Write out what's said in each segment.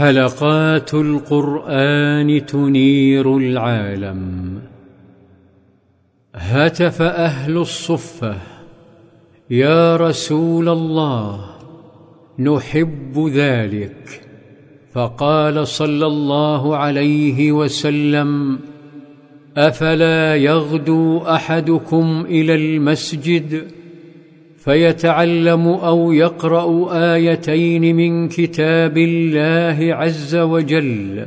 حلقات القرآن تنير العالم. هتف أهل الصفة يا رسول الله نحب ذلك. فقال صلى الله عليه وسلم أفلا يغدو أحدكم إلى المسجد؟ فيتعلم أو يقرأ آيتين من كتاب الله عز وجل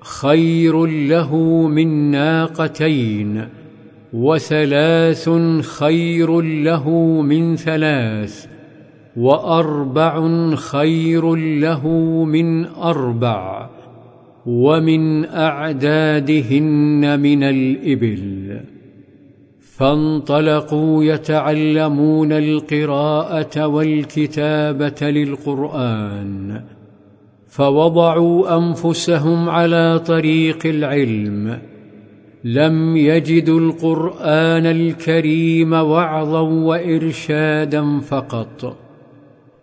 خير له من ناقتين وثلاث خير له من ثلاث وأربع خير له من أربع ومن أعدادهن من الإبل فانطلقوا يتعلمون القراءة والكتابة للقرآن فوضعوا أنفسهم على طريق العلم لم يجدوا القرآن الكريم وعظا وإرشادا فقط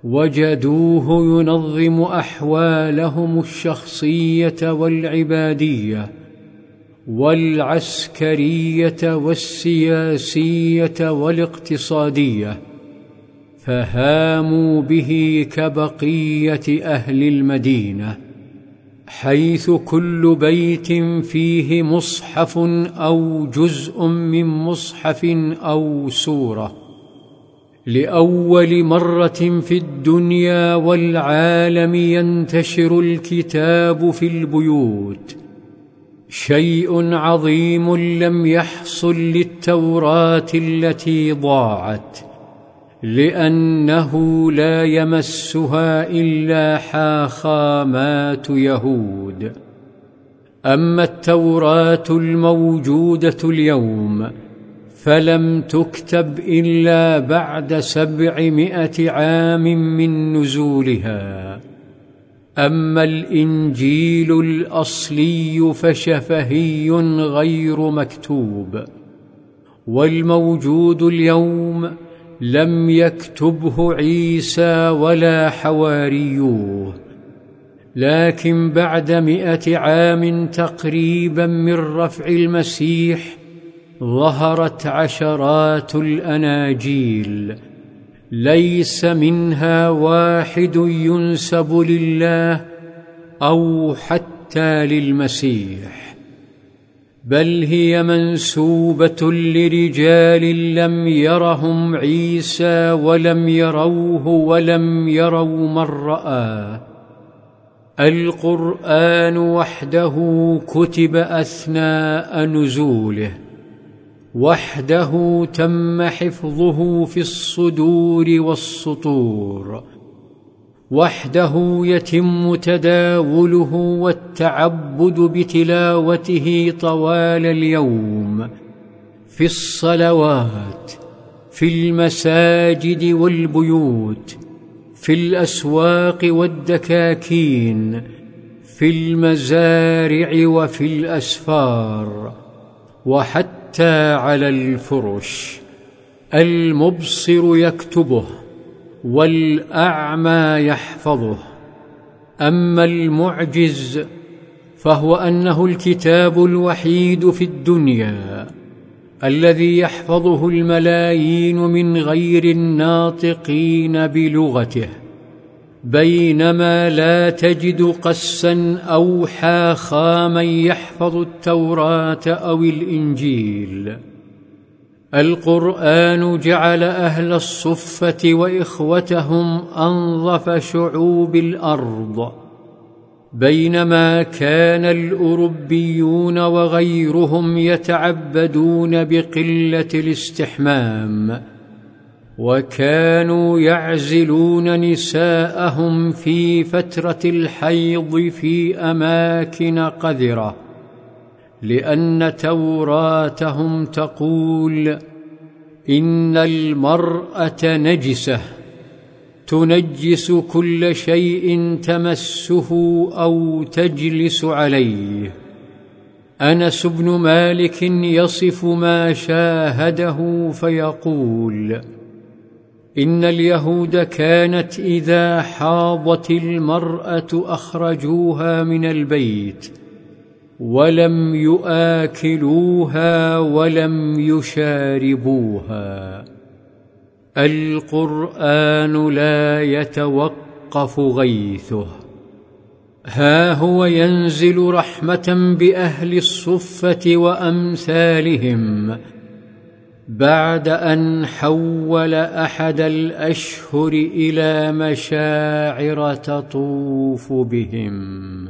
وجدوه ينظم أحوالهم الشخصية والعبادية. والعسكرية والسياسية والاقتصادية فهاموا به كبقية أهل المدينة حيث كل بيت فيه مصحف أو جزء من مصحف أو سورة. لأول مرة في الدنيا والعالم ينتشر الكتاب في البيوت. شيء عظيم لم يحصل للتوراة التي ضاعت لأنه لا يمسها إلا حاخامات يهود. أما التوراة الموجودة اليوم فلم تكتب إلا بعد سبعمائة عام من نزولها. أما الإنجيل الأصلي فشفهي غير مكتوب والموجود اليوم لم يكتبه عيسى ولا حواريوه لكن بعد مئة عام تقريبا من رفع المسيح ظهرت عشرات الأناجيل. ليس منها واحد ينسب لله أو حتى للمسيح بل هي منسوبة لرجال لم يرهم عيسى ولم يروه ولم يروا من رآه القرآن وحده كتب أثناء نزوله. وحده تم حفظه في الصدور والسطور وحده يتم تداوله والتعبد بتلاوته طوال اليوم في الصلوات في المساجد والبيوت في الأسواق والدكاكين في المزارع وفي الأسفار وحتى حتى على الفرش المبصر يكتبه والأعمى يحفظه. أما المعجز فهو أنه الكتاب الوحيد في الدنيا الذي يحفظه الملايين من غير الناطقين بلغته. بينما لا تجد قسا أو حاخاما يحفظ التوراة أو الإنجيل. القرآن جعل أهل الصفة وإخوتهم أنظف شعوب الأرض. بينما كان الأوروبيون وغيرهم يتعبدون بقلة الاستحمام. وكانوا يعزلون نساءهم في فترة الحيض في أماكن قذرة لأن توراتهم تقول إن المرأة نجسة تنجس كل شيء تمسه أو تجلس عليه. أنس بن مالك يصف ما شاهده فيقول إن اليهود كانت إذا حاضت المرأة أخرجوها من البيت ولم ياكلوها ولم يشاربوها. القرآن لا يتوقف غيثه. ها هو ينزل رحمة بأهل الصفة وأمثالهم. بعد أن حول أحد الأشهر إلى مشاعر تطوف بهم.